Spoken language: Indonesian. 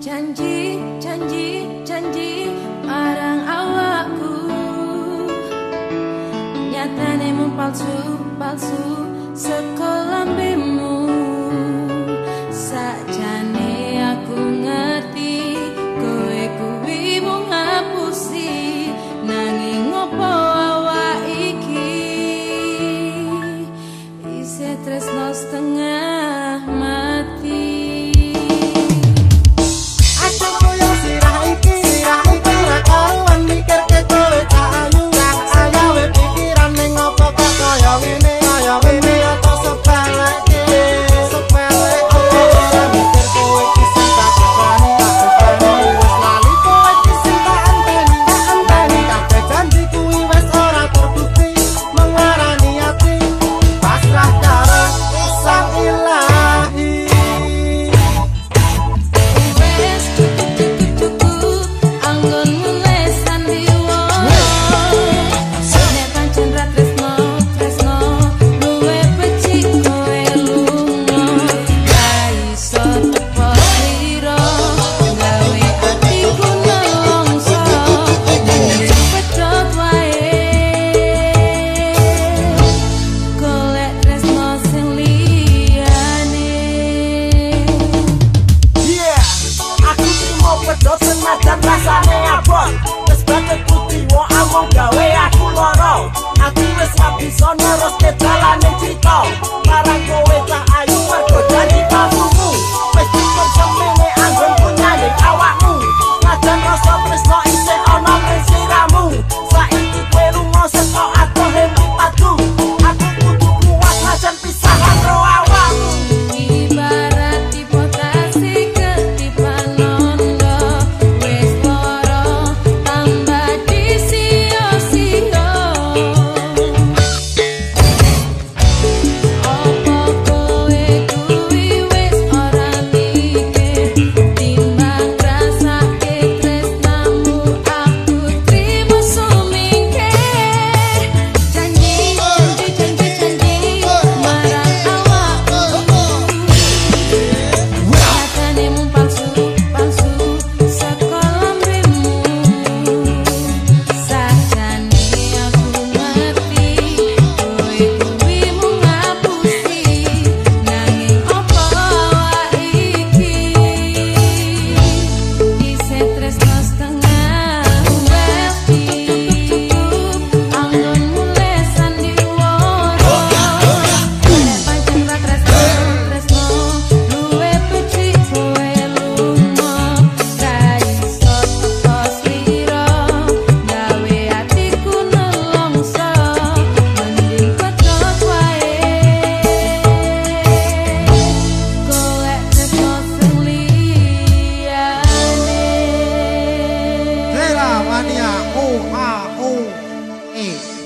Janji, janji, janji Marang awakku. Nyatane mu palsu, palsu Sekolah bimu Stop. O R O A.